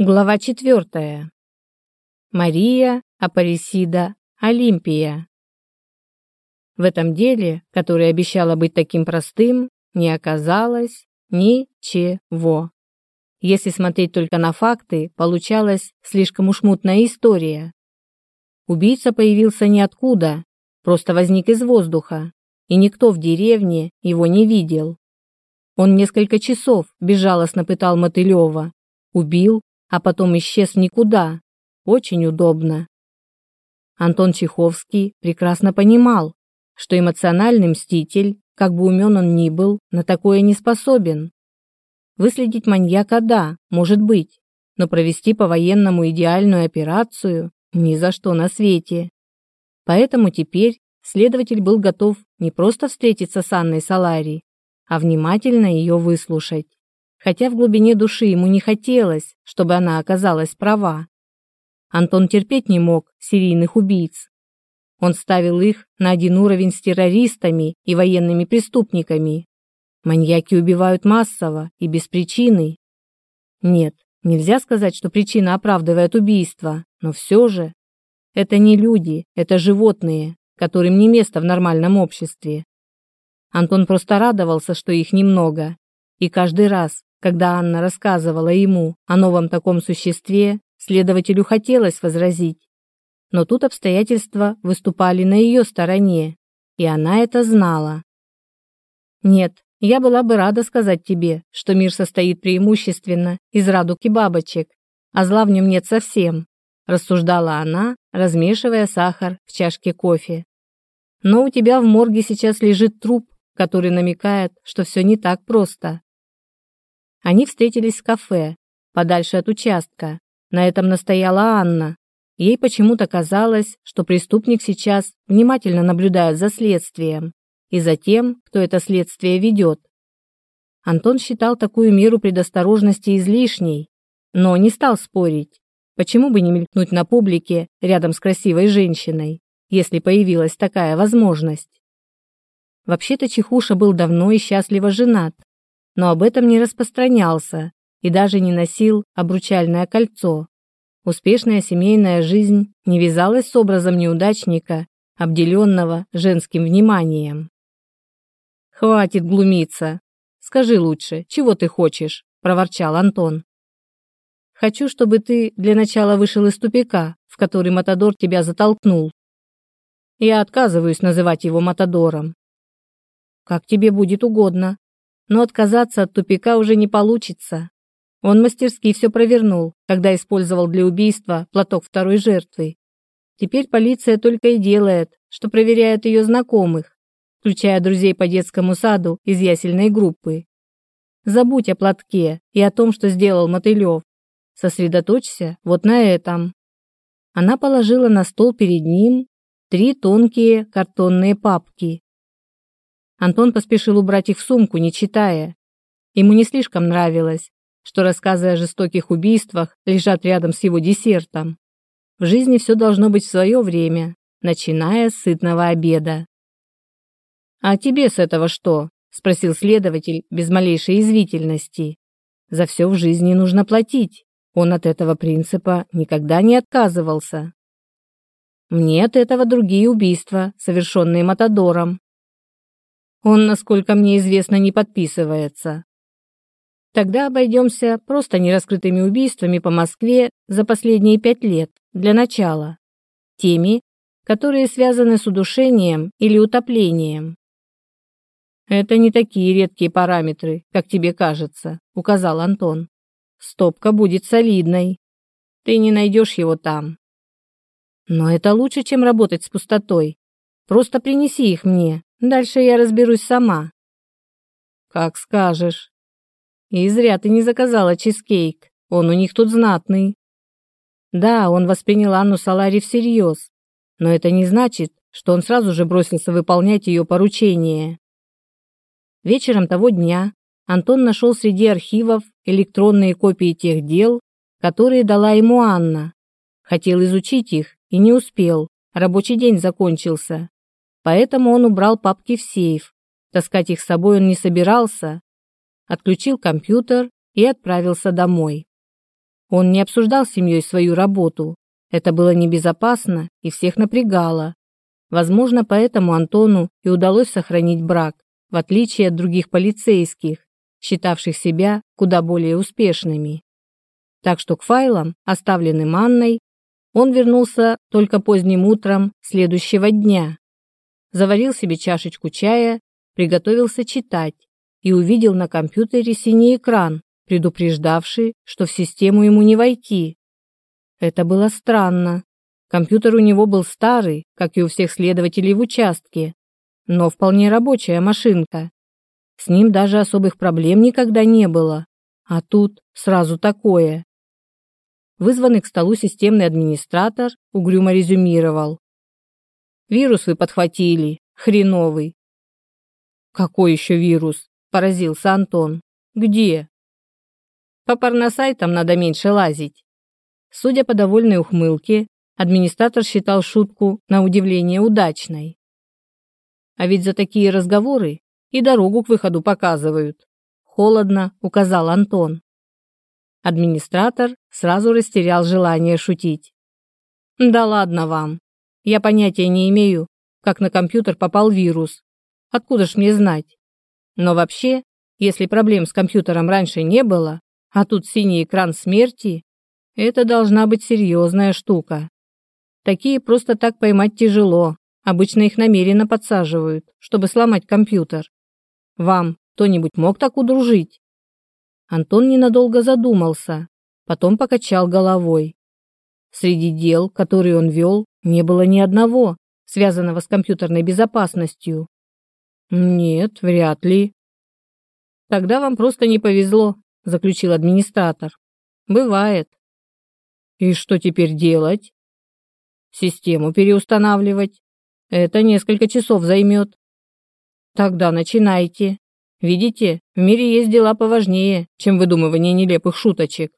Глава 4. Мария Апарисида Олимпия. В этом деле, которое обещало быть таким простым, не оказалось ничего. Если смотреть только на факты, получалась слишком уж мутная история. Убийца появился ниоткуда, просто возник из воздуха, и никто в деревне его не видел. Он несколько часов безжалостно пытал Мотылева, убил а потом исчез никуда. Очень удобно. Антон Чеховский прекрасно понимал, что эмоциональный мститель, как бы умен он ни был, на такое не способен. Выследить маньяка – да, может быть, но провести по-военному идеальную операцию – ни за что на свете. Поэтому теперь следователь был готов не просто встретиться с Анной Салари, а внимательно ее выслушать хотя в глубине души ему не хотелось, чтобы она оказалась права. Антон терпеть не мог серийных убийц. Он ставил их на один уровень с террористами и военными преступниками. Маньяки убивают массово и без причины. Нет, нельзя сказать, что причина оправдывает убийство, но все же. Это не люди, это животные, которым не место в нормальном обществе. Антон просто радовался, что их немного, и каждый раз, когда Анна рассказывала ему о новом таком существе, следователю хотелось возразить. Но тут обстоятельства выступали на ее стороне, и она это знала. «Нет, я была бы рада сказать тебе, что мир состоит преимущественно из радуг и бабочек, а зла в нем нет совсем», рассуждала она, размешивая сахар в чашке кофе. «Но у тебя в морге сейчас лежит труп, который намекает, что все не так просто. Они встретились в кафе, подальше от участка. На этом настояла Анна. Ей почему-то казалось, что преступник сейчас внимательно наблюдает за следствием и за тем, кто это следствие ведет. Антон считал такую меру предосторожности излишней, но не стал спорить. Почему бы не мелькнуть на публике рядом с красивой женщиной, если появилась такая возможность? Вообще-то Чехуша был давно и счастливо женат но об этом не распространялся и даже не носил обручальное кольцо. Успешная семейная жизнь не вязалась с образом неудачника, обделенного женским вниманием. «Хватит глумиться! Скажи лучше, чего ты хочешь?» – проворчал Антон. «Хочу, чтобы ты для начала вышел из тупика, в который Матадор тебя затолкнул. Я отказываюсь называть его Матадором». «Как тебе будет угодно», но отказаться от тупика уже не получится. Он мастерски все провернул, когда использовал для убийства платок второй жертвы. Теперь полиция только и делает, что проверяет ее знакомых, включая друзей по детскому саду из ясельной группы. Забудь о платке и о том, что сделал Мотылев. Сосредоточься вот на этом. Она положила на стол перед ним три тонкие картонные папки, Антон поспешил убрать их в сумку, не читая. Ему не слишком нравилось, что рассказы о жестоких убийствах лежат рядом с его десертом. В жизни все должно быть в свое время, начиная с сытного обеда. «А тебе с этого что?» – спросил следователь без малейшей извительности. «За все в жизни нужно платить. Он от этого принципа никогда не отказывался». «Мне от этого другие убийства, совершенные Матадором», он, насколько мне известно, не подписывается. Тогда обойдемся просто нераскрытыми убийствами по Москве за последние пять лет, для начала. Теми, которые связаны с удушением или утоплением. «Это не такие редкие параметры, как тебе кажется», — указал Антон. «Стопка будет солидной. Ты не найдешь его там». «Но это лучше, чем работать с пустотой. Просто принеси их мне, Дальше я разберусь сама». «Как скажешь». «И зря ты не заказала чизкейк. Он у них тут знатный». Да, он воспринял Анну Салари всерьез, но это не значит, что он сразу же бросился выполнять ее поручение. Вечером того дня Антон нашел среди архивов электронные копии тех дел, которые дала ему Анна. Хотел изучить их и не успел, рабочий день закончился поэтому он убрал папки в сейф. Таскать их с собой он не собирался. Отключил компьютер и отправился домой. Он не обсуждал с семьей свою работу. Это было небезопасно и всех напрягало. Возможно, поэтому Антону и удалось сохранить брак, в отличие от других полицейских, считавших себя куда более успешными. Так что к файлам, оставленным Анной, он вернулся только поздним утром следующего дня заварил себе чашечку чая, приготовился читать и увидел на компьютере синий экран, предупреждавший, что в систему ему не войти. Это было странно. Компьютер у него был старый, как и у всех следователей в участке, но вполне рабочая машинка. С ним даже особых проблем никогда не было. А тут сразу такое. Вызванный к столу системный администратор угрюмо резюмировал. Вирусы подхватили, хреновый. Какой еще вирус? Поразился Антон. Где? По порносайтам надо меньше лазить. Судя по довольной ухмылке, администратор считал шутку на удивление удачной. А ведь за такие разговоры и дорогу к выходу показывают. Холодно указал Антон. Администратор сразу растерял желание шутить. «Да ладно вам. Я понятия не имею, как на компьютер попал вирус. Откуда ж мне знать? Но вообще, если проблем с компьютером раньше не было, а тут синий экран смерти, это должна быть серьезная штука. Такие просто так поймать тяжело, обычно их намеренно подсаживают, чтобы сломать компьютер. Вам кто-нибудь мог так удружить? Антон ненадолго задумался, потом покачал головой. Среди дел, которые он вел, не было ни одного, связанного с компьютерной безопасностью. Нет, вряд ли. Тогда вам просто не повезло, заключил администратор. Бывает. И что теперь делать? Систему переустанавливать. Это несколько часов займет. Тогда начинайте. Видите, в мире есть дела поважнее, чем выдумывание нелепых шуточек.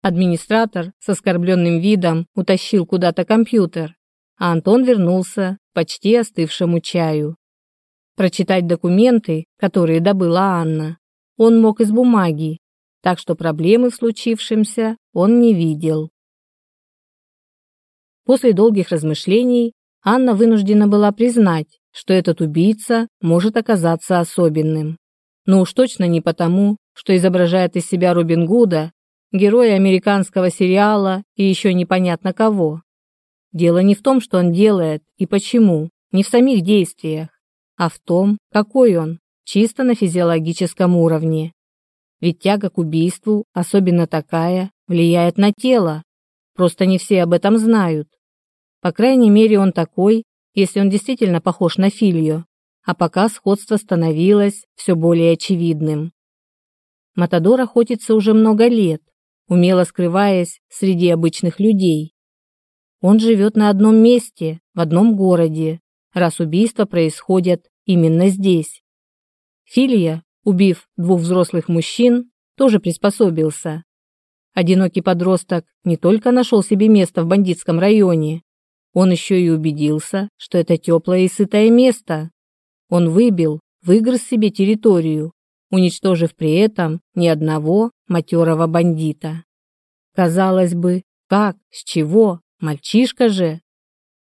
Администратор с оскорбленным видом утащил куда-то компьютер, а Антон вернулся почти остывшему чаю. Прочитать документы, которые добыла Анна, он мог из бумаги, так что проблемы в случившемся он не видел. После долгих размышлений Анна вынуждена была признать, что этот убийца может оказаться особенным. Но уж точно не потому, что изображает из себя Робин Гуда Герой американского сериала и еще непонятно кого. Дело не в том, что он делает и почему, не в самих действиях, а в том, какой он, чисто на физиологическом уровне. Ведь тяга к убийству, особенно такая, влияет на тело. Просто не все об этом знают. По крайней мере, он такой, если он действительно похож на Филью, а пока сходство становилось все более очевидным. Матадор охотится уже много лет, умело скрываясь среди обычных людей. Он живет на одном месте, в одном городе, раз убийства происходят именно здесь. Филия, убив двух взрослых мужчин, тоже приспособился. Одинокий подросток не только нашел себе место в бандитском районе, он еще и убедился, что это теплое и сытое место. Он выбил, выгрыз себе территорию, уничтожив при этом ни одного, матерого бандита. Казалось бы, как, с чего, мальчишка же.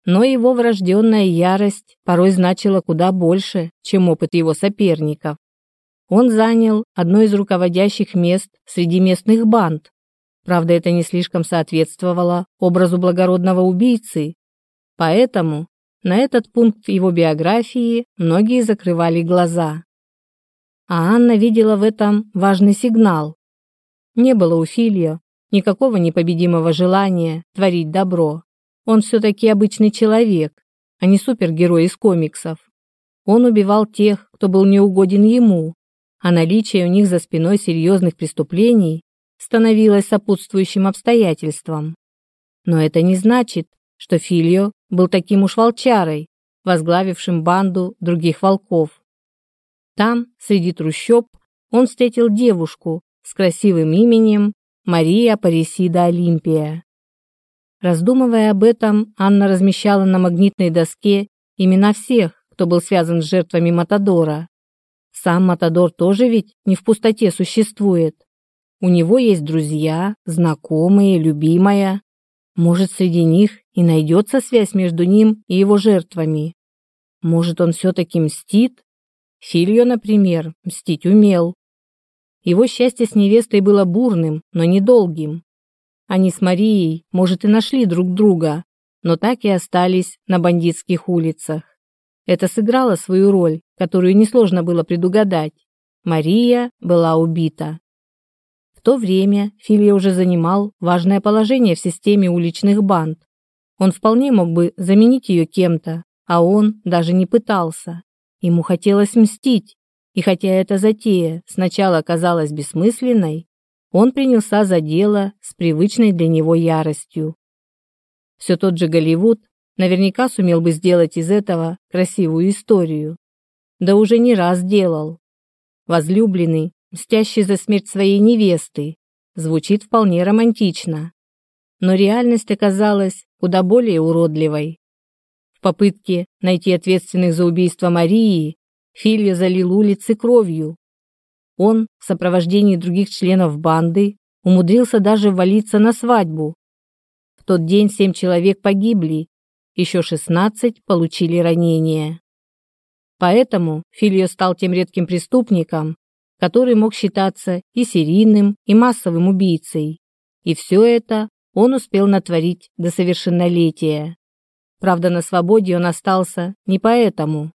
Но его врожденная ярость порой значила куда больше, чем опыт его соперников. Он занял одно из руководящих мест среди местных банд. Правда, это не слишком соответствовало образу благородного убийцы. Поэтому на этот пункт его биографии многие закрывали глаза. А Анна видела в этом важный сигнал. Не было у Филио никакого непобедимого желания творить добро. Он все-таки обычный человек, а не супергерой из комиксов. Он убивал тех, кто был неугоден ему, а наличие у них за спиной серьезных преступлений становилось сопутствующим обстоятельством. Но это не значит, что Филио был таким уж волчарой, возглавившим банду других волков. Там, среди трущоб, он встретил девушку, с красивым именем Мария Парисида Олимпия. Раздумывая об этом, Анна размещала на магнитной доске имена всех, кто был связан с жертвами Матадора. Сам Матадор тоже ведь не в пустоте существует. У него есть друзья, знакомые, любимая. Может, среди них и найдется связь между ним и его жертвами. Может, он все-таки мстит? Фильо, например, мстить умел. Его счастье с невестой было бурным, но недолгим. Они с Марией, может, и нашли друг друга, но так и остались на бандитских улицах. Это сыграло свою роль, которую несложно было предугадать. Мария была убита. В то время Филья уже занимал важное положение в системе уличных банд. Он вполне мог бы заменить ее кем-то, а он даже не пытался. Ему хотелось мстить, и хотя эта затея сначала казалась бессмысленной, он принялся за дело с привычной для него яростью. Все тот же Голливуд наверняка сумел бы сделать из этого красивую историю. Да уже не раз делал. Возлюбленный, мстящий за смерть своей невесты, звучит вполне романтично. Но реальность оказалась куда более уродливой. В попытке найти ответственных за убийство Марии Филья залил улицы кровью. Он, в сопровождении других членов банды, умудрился даже валиться на свадьбу. В тот день семь человек погибли, еще 16 получили ранения. Поэтому Фильо стал тем редким преступником, который мог считаться и серийным, и массовым убийцей. И все это он успел натворить до совершеннолетия. Правда, на свободе он остался не поэтому.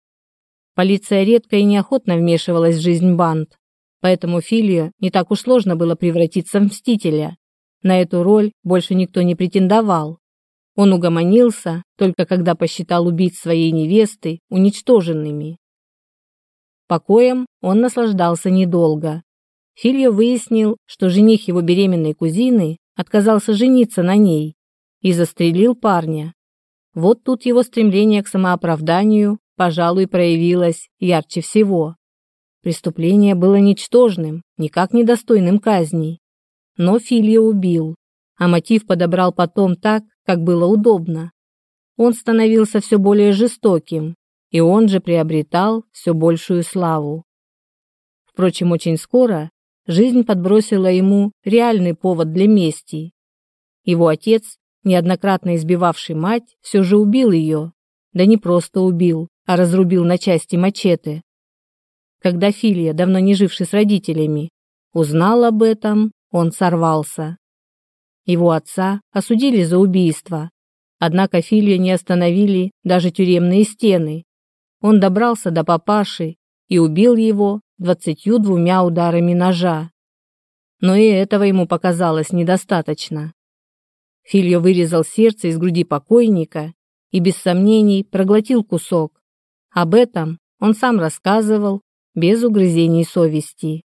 Полиция редко и неохотно вмешивалась в жизнь банд, поэтому Филию не так уж сложно было превратиться в мстителя. На эту роль больше никто не претендовал. Он угомонился, только когда посчитал убить своей невесты уничтоженными. Покоем он наслаждался недолго. Фильо выяснил, что жених его беременной кузины отказался жениться на ней и застрелил парня. Вот тут его стремление к самооправданию пожалуй, проявилось ярче всего. Преступление было ничтожным, никак недостойным казни. Но Филья убил, а мотив подобрал потом так, как было удобно. Он становился все более жестоким, и он же приобретал все большую славу. Впрочем, очень скоро жизнь подбросила ему реальный повод для мести. Его отец, неоднократно избивавший мать, все же убил ее, да не просто убил, а разрубил на части мачете. Когда Филия, давно не живший с родителями, узнал об этом, он сорвался. Его отца осудили за убийство, однако Филию не остановили даже тюремные стены. Он добрался до папаши и убил его двадцатью двумя ударами ножа. Но и этого ему показалось недостаточно. Фильо вырезал сердце из груди покойника и без сомнений проглотил кусок, об этом он сам рассказывал без угрызений совести.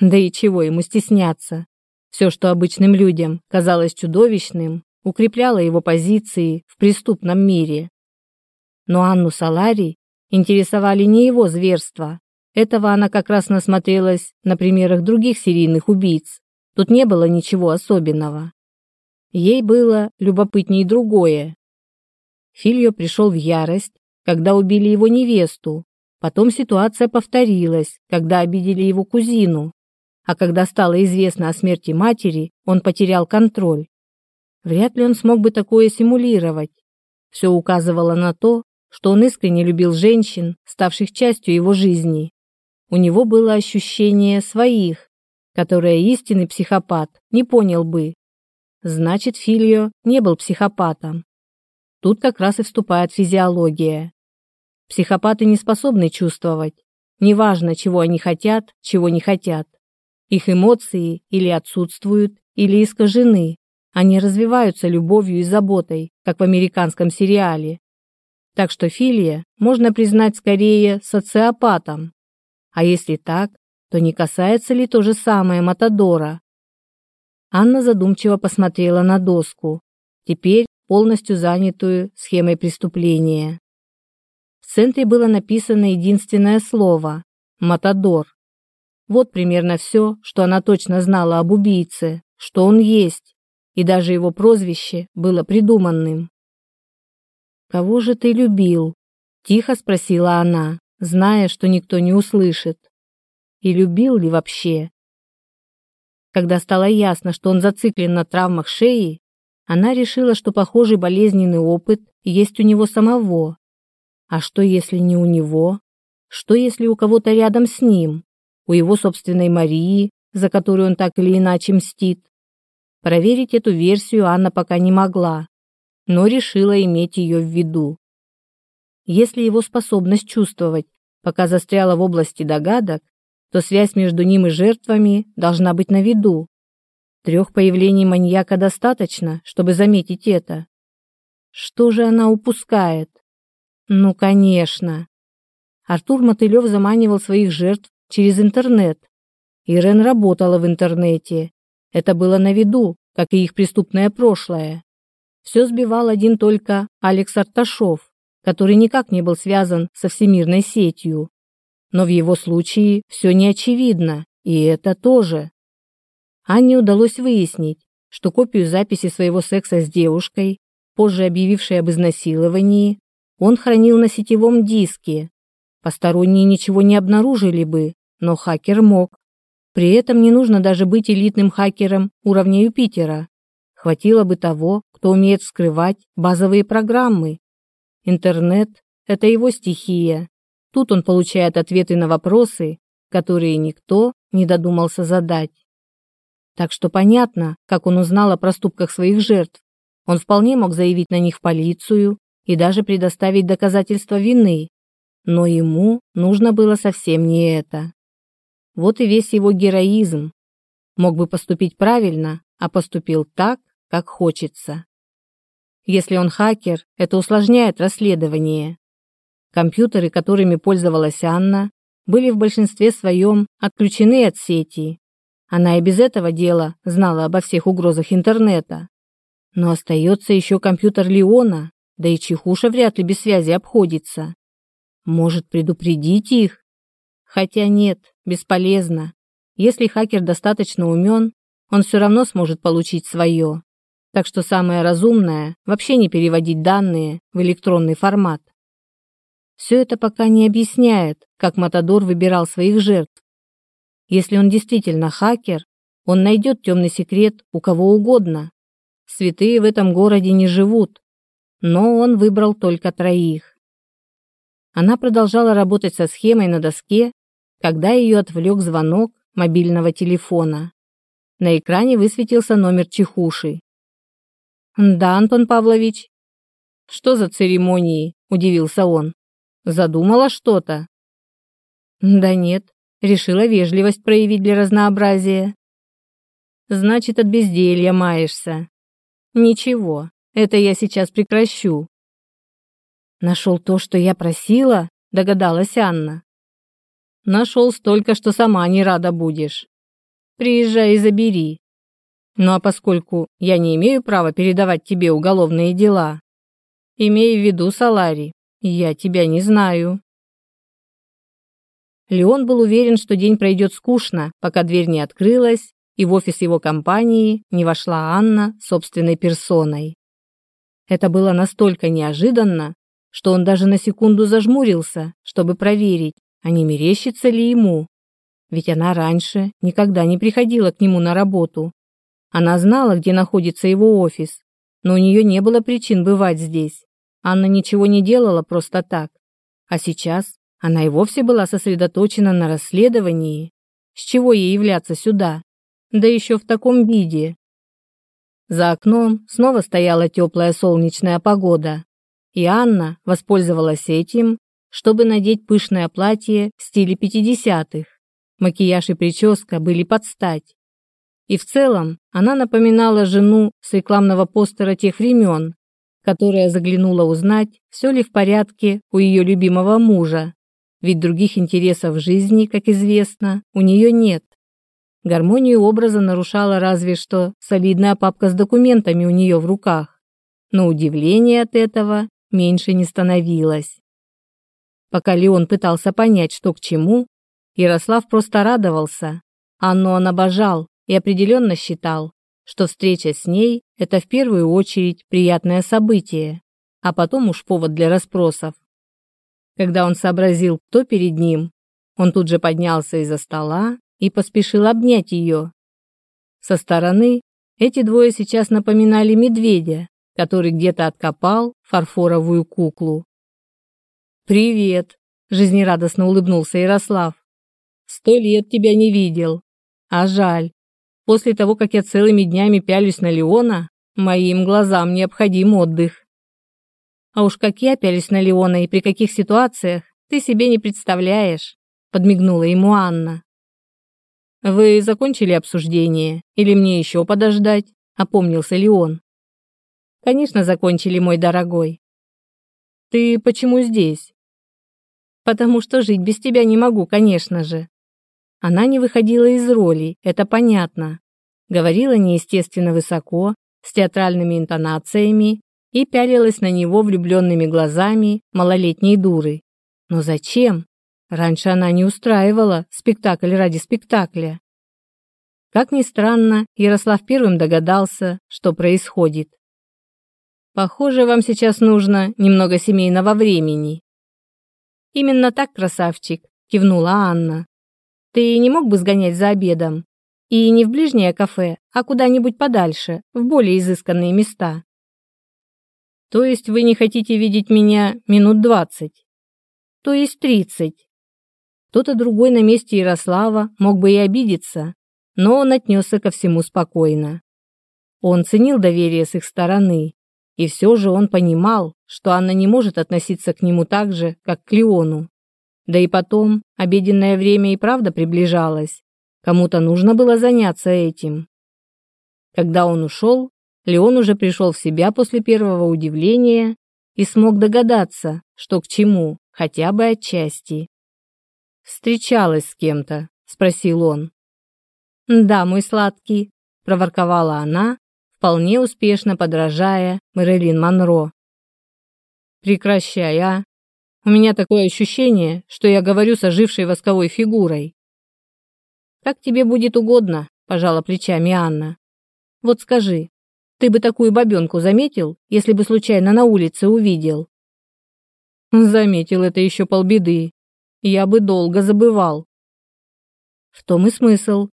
Да и чего ему стесняться? Все, что обычным людям казалось чудовищным, укрепляло его позиции в преступном мире. Но Анну Салари интересовали не его зверства. Этого она как раз насмотрелась на примерах других серийных убийц. Тут не было ничего особенного. Ей было любопытнее другое. Фильо пришел в ярость когда убили его невесту. Потом ситуация повторилась, когда обидели его кузину. А когда стало известно о смерти матери, он потерял контроль. Вряд ли он смог бы такое симулировать. Все указывало на то, что он искренне любил женщин, ставших частью его жизни. У него было ощущение своих, которое истинный психопат не понял бы. Значит, Филио не был психопатом. Тут как раз и вступает физиология. Психопаты не способны чувствовать, неважно, чего они хотят, чего не хотят. Их эмоции или отсутствуют, или искажены. Они развиваются любовью и заботой, как в американском сериале. Так что Филия можно признать скорее социопатом. А если так, то не касается ли то же самое Матадора? Анна задумчиво посмотрела на доску. Теперь полностью занятую схемой преступления. В центре было написано единственное слово «Матадор». Вот примерно все, что она точно знала об убийце, что он есть, и даже его прозвище было придуманным. «Кого же ты любил?» – тихо спросила она, зная, что никто не услышит. «И любил ли вообще?» Когда стало ясно, что он зациклен на травмах шеи, она решила, что похожий болезненный опыт есть у него самого. А что, если не у него? Что, если у кого-то рядом с ним? У его собственной Марии, за которую он так или иначе мстит? Проверить эту версию Анна пока не могла, но решила иметь ее в виду. Если его способность чувствовать пока застряла в области догадок, то связь между ним и жертвами должна быть на виду. Трех появлений маньяка достаточно, чтобы заметить это. Что же она упускает? Ну, конечно. Артур Мотылев заманивал своих жертв через интернет. Ирен работала в интернете. Это было на виду, как и их преступное прошлое. Все сбивал один только Алекс Арташов, который никак не был связан со всемирной сетью. Но в его случае все неочевидно, и это тоже. Анне удалось выяснить, что копию записи своего секса с девушкой, позже объявившей об изнасиловании, он хранил на сетевом диске. Посторонние ничего не обнаружили бы, но хакер мог. При этом не нужно даже быть элитным хакером уровня Юпитера. Хватило бы того, кто умеет вскрывать базовые программы. Интернет – это его стихия. Тут он получает ответы на вопросы, которые никто не додумался задать. Так что понятно, как он узнал о проступках своих жертв. Он вполне мог заявить на них в полицию и даже предоставить доказательства вины. Но ему нужно было совсем не это. Вот и весь его героизм. Мог бы поступить правильно, а поступил так, как хочется. Если он хакер, это усложняет расследование. Компьютеры, которыми пользовалась Анна, были в большинстве своем отключены от сети она и без этого дела знала обо всех угрозах интернета. Но остается еще компьютер Леона, да и Чехуша вряд ли без связи обходится. Может, предупредить их? Хотя нет, бесполезно. Если хакер достаточно умен, он все равно сможет получить свое. Так что самое разумное – вообще не переводить данные в электронный формат. Все это пока не объясняет, как Матадор выбирал своих жертв. Если он действительно хакер, он найдет темный секрет у кого угодно. Святые в этом городе не живут, но он выбрал только троих. Она продолжала работать со схемой на доске, когда ее отвлек звонок мобильного телефона. На экране высветился номер чехуши. «Да, Антон Павлович». «Что за церемонии?» – удивился он. «Задумала что-то?» «Да нет, Решила вежливость проявить для разнообразия. «Значит, от безделья маешься». «Ничего, это я сейчас прекращу». «Нашел то, что я просила?» – догадалась Анна. «Нашел столько, что сама не рада будешь. Приезжай и забери. Ну а поскольку я не имею права передавать тебе уголовные дела, имей в виду, Салари, я тебя не знаю». Леон был уверен, что день пройдет скучно, пока дверь не открылась, и в офис его компании не вошла Анна собственной персоной. Это было настолько неожиданно, что он даже на секунду зажмурился, чтобы проверить, а не мерещится ли ему. Ведь она раньше никогда не приходила к нему на работу. Она знала, где находится его офис, но у нее не было причин бывать здесь. Анна ничего не делала просто так. А сейчас а она и вовсе была сосредоточена на расследовании, с чего ей являться сюда, да еще в таком виде. За окном снова стояла теплая солнечная погода, и Анна воспользовалась этим, чтобы надеть пышное платье в стиле 50-х. Макияж и прическа были под стать. И в целом она напоминала жену с рекламного постера тех времен, которая заглянула узнать, все ли в порядке у ее любимого мужа ведь других интересов жизни, как известно, у нее нет. Гармонию образа нарушала разве что солидная папка с документами у нее в руках, но удивление от этого меньше не становилось. Пока Леон пытался понять, что к чему, Ярослав просто радовался. Анну он обожал и определенно считал, что встреча с ней – это в первую очередь приятное событие, а потом уж повод для расспросов. Когда он сообразил, кто перед ним, он тут же поднялся из-за стола и поспешил обнять ее. Со стороны эти двое сейчас напоминали медведя, который где-то откопал фарфоровую куклу. «Привет!» – жизнерадостно улыбнулся Ярослав. «Сто лет тебя не видел. А жаль. После того, как я целыми днями пялюсь на Леона, моим глазам необходим отдых». А уж как я пялись на Леона и при каких ситуациях, ты себе не представляешь», — подмигнула ему Анна. «Вы закончили обсуждение? Или мне еще подождать?» — опомнился Леон. «Конечно, закончили, мой дорогой». «Ты почему здесь?» «Потому что жить без тебя не могу, конечно же». Она не выходила из роли, это понятно. Говорила неестественно высоко, с театральными интонациями и пялилась на него влюбленными глазами малолетней дуры. Но зачем? Раньше она не устраивала спектакль ради спектакля. Как ни странно, Ярослав первым догадался, что происходит. «Похоже, вам сейчас нужно немного семейного времени». «Именно так, красавчик», — кивнула Анна. «Ты не мог бы сгонять за обедом? И не в ближнее кафе, а куда-нибудь подальше, в более изысканные места». То есть вы не хотите видеть меня минут двадцать? То есть тридцать?» Кто-то другой на месте Ярослава мог бы и обидеться, но он отнесся ко всему спокойно. Он ценил доверие с их стороны, и все же он понимал, что Анна не может относиться к нему так же, как к Леону. Да и потом, обеденное время и правда приближалось. Кому-то нужно было заняться этим. Когда он ушел, Леон уже пришел в себя после первого удивления и смог догадаться, что к чему, хотя бы отчасти. «Встречалась с кем-то?» – спросил он. «Да, мой сладкий», – проворковала она, вполне успешно подражая Мэрилин Монро. «Прекращай, а! У меня такое ощущение, что я говорю с ожившей восковой фигурой». «Как тебе будет угодно», – пожала плечами Анна. «Вот скажи, ты бы такую бабенку заметил, если бы случайно на улице увидел?» «Заметил это еще полбеды. Я бы долго забывал». «В том и смысл.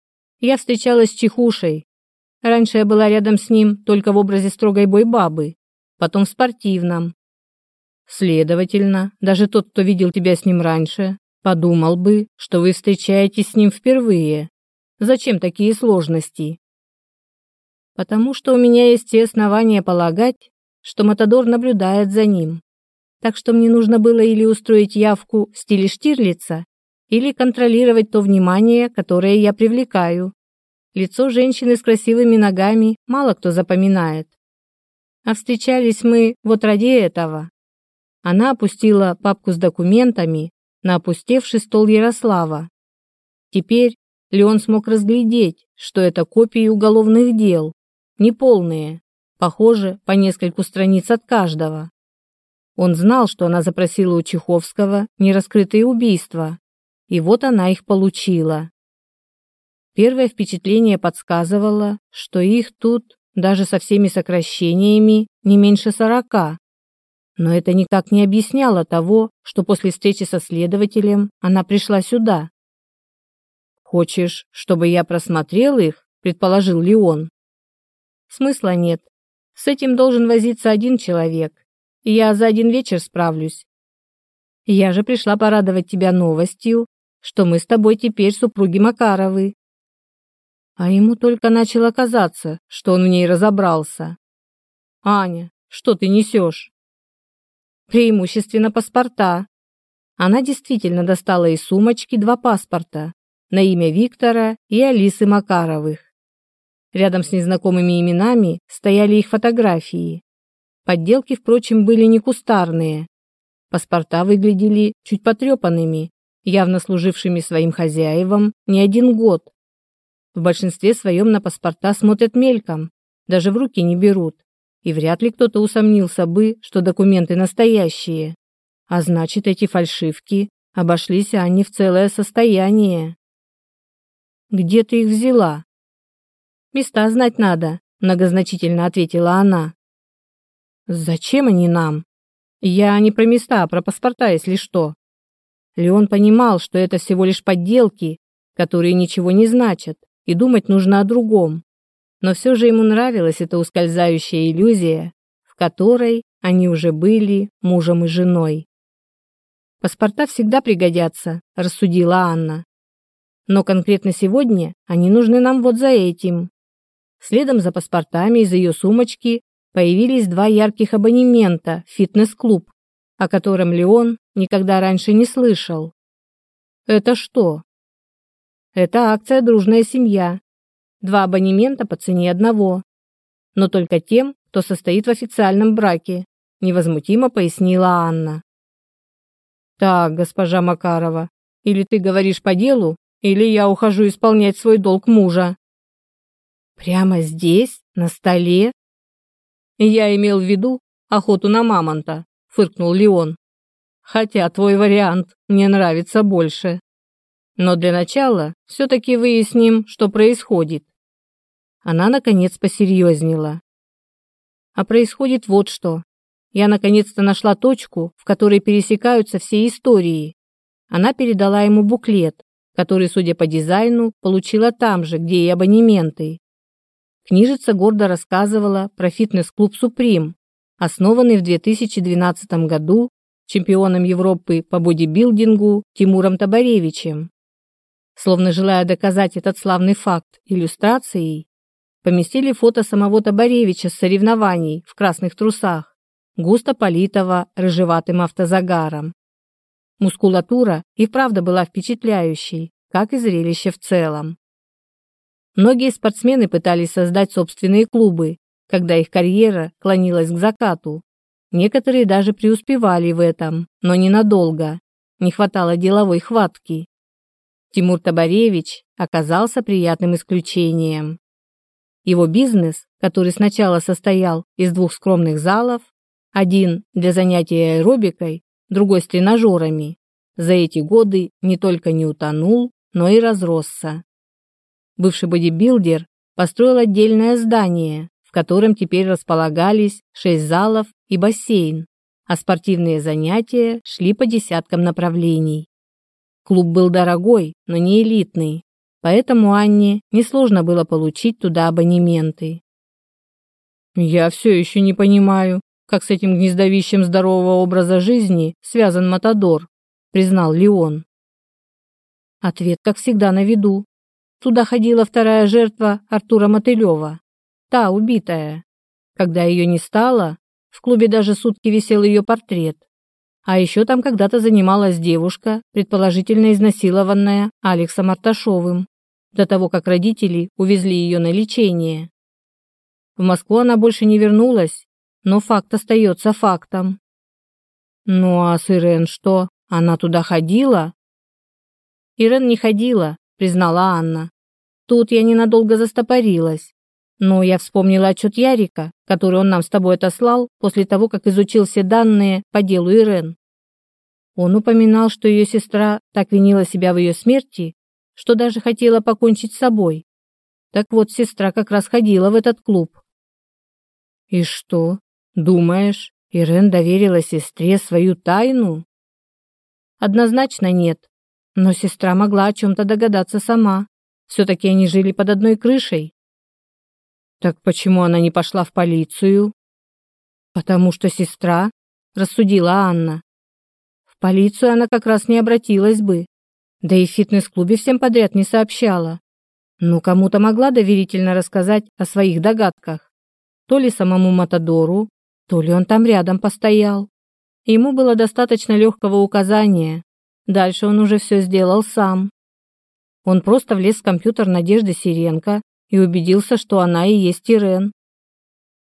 Я встречалась с Чехушей. Раньше я была рядом с ним только в образе строгой бойбабы, потом в спортивном. Следовательно, даже тот, кто видел тебя с ним раньше, подумал бы, что вы встречаетесь с ним впервые. Зачем такие сложности?» потому что у меня есть все основания полагать, что Матадор наблюдает за ним. Так что мне нужно было или устроить явку в стиле Штирлица, или контролировать то внимание, которое я привлекаю. Лицо женщины с красивыми ногами мало кто запоминает. А встречались мы вот ради этого. Она опустила папку с документами на опустевший стол Ярослава. Теперь Леон смог разглядеть, что это копии уголовных дел, неполные, похоже, по нескольку страниц от каждого. Он знал, что она запросила у Чеховского нераскрытые убийства, и вот она их получила. Первое впечатление подсказывало, что их тут, даже со всеми сокращениями, не меньше сорока. Но это никак не объясняло того, что после встречи со следователем она пришла сюда. «Хочешь, чтобы я просмотрел их?» – предположил Леон. Смысла нет. С этим должен возиться один человек. Я за один вечер справлюсь. Я же пришла порадовать тебя новостью, что мы с тобой теперь супруги Макаровы. А ему только начало казаться, что он в ней разобрался. Аня, что ты несешь? Преимущественно паспорта. Она действительно достала из сумочки два паспорта на имя Виктора и Алисы Макаровых. Рядом с незнакомыми именами стояли их фотографии. Подделки, впрочем, были не кустарные. Паспорта выглядели чуть потрепанными, явно служившими своим хозяевам не один год. В большинстве своем на паспорта смотрят мельком, даже в руки не берут. И вряд ли кто-то усомнился бы, что документы настоящие. А значит, эти фальшивки обошлись а они в целое состояние. «Где ты их взяла?» Места знать надо», — многозначительно ответила она. «Зачем они нам? Я не про места, а про паспорта, если что». Леон понимал, что это всего лишь подделки, которые ничего не значат, и думать нужно о другом. Но все же ему нравилась эта ускользающая иллюзия, в которой они уже были мужем и женой. «Паспорта всегда пригодятся», – рассудила Анна. «Но конкретно сегодня они нужны нам вот за этим». Следом за паспортами из ее сумочки появились два ярких абонемента «Фитнес-клуб», о котором Леон никогда раньше не слышал. Это что? Это акция «Дружная семья». Два абонемента по цене одного. Но только тем, кто состоит в официальном браке, невозмутимо пояснила Анна. «Так, госпожа Макарова, или ты говоришь по делу, или я ухожу исполнять свой долг мужа», Прямо здесь, на столе? Я имел в виду охоту на мамонта, фыркнул Леон. Хотя твой вариант мне нравится больше. Но для начала все-таки выясним, что происходит. Она, наконец, посерьезнела. А происходит вот что. Я, наконец-то, нашла точку, в которой пересекаются все истории. Она передала ему буклет, который, судя по дизайну, получила там же, где и абонементы. Книжица гордо рассказывала про фитнес-клуб «Суприм», основанный в 2012 году чемпионом Европы по бодибилдингу Тимуром Табаревичем. Словно желая доказать этот славный факт иллюстрацией, поместили фото самого Табаревича с соревнований в красных трусах, густо политого рыжеватым автозагаром. Мускулатура и правда была впечатляющей, как и зрелище в целом. Многие спортсмены пытались создать собственные клубы, когда их карьера клонилась к закату. Некоторые даже преуспевали в этом, но ненадолго. Не хватало деловой хватки. Тимур Табаревич оказался приятным исключением. Его бизнес, который сначала состоял из двух скромных залов, один для занятий аэробикой, другой с тренажерами, за эти годы не только не утонул, но и разросся бывший бодибилдер, построил отдельное здание, в котором теперь располагались шесть залов и бассейн, а спортивные занятия шли по десяткам направлений. Клуб был дорогой, но не элитный, поэтому Анне несложно было получить туда абонементы. «Я все еще не понимаю, как с этим гнездовищем здорового образа жизни связан Матадор», признал Леон. Ответ, как всегда, на виду. Сюда ходила вторая жертва Артура Мотылева, та убитая. Когда ее не стало, в клубе даже сутки висел ее портрет. А еще там когда-то занималась девушка, предположительно изнасилованная Алексом Арташовым, до того, как родители увезли ее на лечение. В Москву она больше не вернулась, но факт остается фактом. Ну а с Ирен что? Она туда ходила? Ирен не ходила, признала Анна. Тут я ненадолго застопорилась. Но я вспомнила отчет Ярика, который он нам с тобой отослал после того, как изучил все данные по делу Ирен. Он упоминал, что ее сестра так винила себя в ее смерти, что даже хотела покончить с собой. Так вот, сестра как раз ходила в этот клуб. И что, думаешь, Ирен доверила сестре свою тайну? Однозначно нет, но сестра могла о чем-то догадаться сама. Все-таки они жили под одной крышей. Так почему она не пошла в полицию? Потому что сестра, рассудила Анна. В полицию она как раз не обратилась бы. Да и в фитнес-клубе всем подряд не сообщала. Ну, кому-то могла доверительно рассказать о своих догадках. То ли самому Матадору, то ли он там рядом постоял. Ему было достаточно легкого указания. Дальше он уже все сделал сам. Он просто влез в компьютер Надежды Сиренко и убедился, что она и есть Ирен.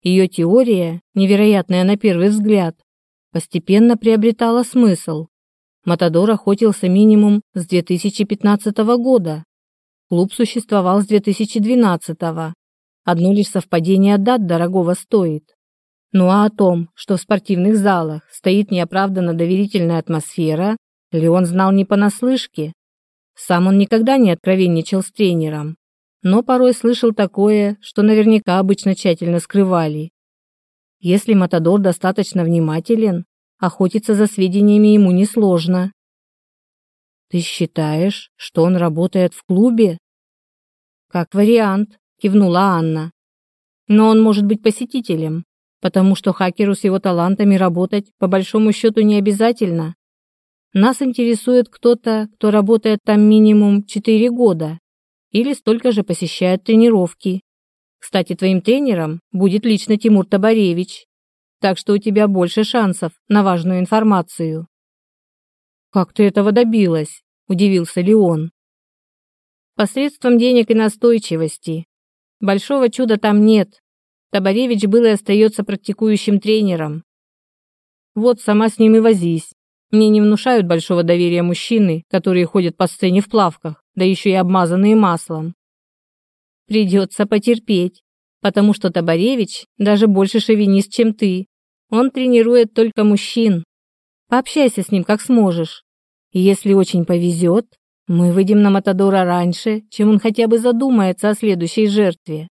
Ее теория, невероятная на первый взгляд, постепенно приобретала смысл. Матадор охотился минимум с 2015 года. Клуб существовал с 2012. Одно лишь совпадение дат дорогого стоит. Ну а о том, что в спортивных залах стоит неоправданно доверительная атмосфера, Леон знал не понаслышке. Сам он никогда не откровенничал с тренером, но порой слышал такое, что наверняка обычно тщательно скрывали. Если Матадор достаточно внимателен, охотиться за сведениями ему несложно. «Ты считаешь, что он работает в клубе?» «Как вариант», — кивнула Анна. «Но он может быть посетителем, потому что хакеру с его талантами работать по большому счету не обязательно. Нас интересует кто-то, кто работает там минимум 4 года или столько же посещает тренировки. Кстати, твоим тренером будет лично Тимур Табаревич, так что у тебя больше шансов на важную информацию». «Как ты этого добилась?» – удивился Леон. «Посредством денег и настойчивости. Большого чуда там нет. Табаревич был и остается практикующим тренером. Вот сама с ним и возись. Мне не внушают большого доверия мужчины, которые ходят по сцене в плавках, да еще и обмазанные маслом. Придется потерпеть, потому что Табаревич даже больше шовинист, чем ты. Он тренирует только мужчин. Пообщайся с ним как сможешь. И если очень повезет, мы выйдем на Матадора раньше, чем он хотя бы задумается о следующей жертве.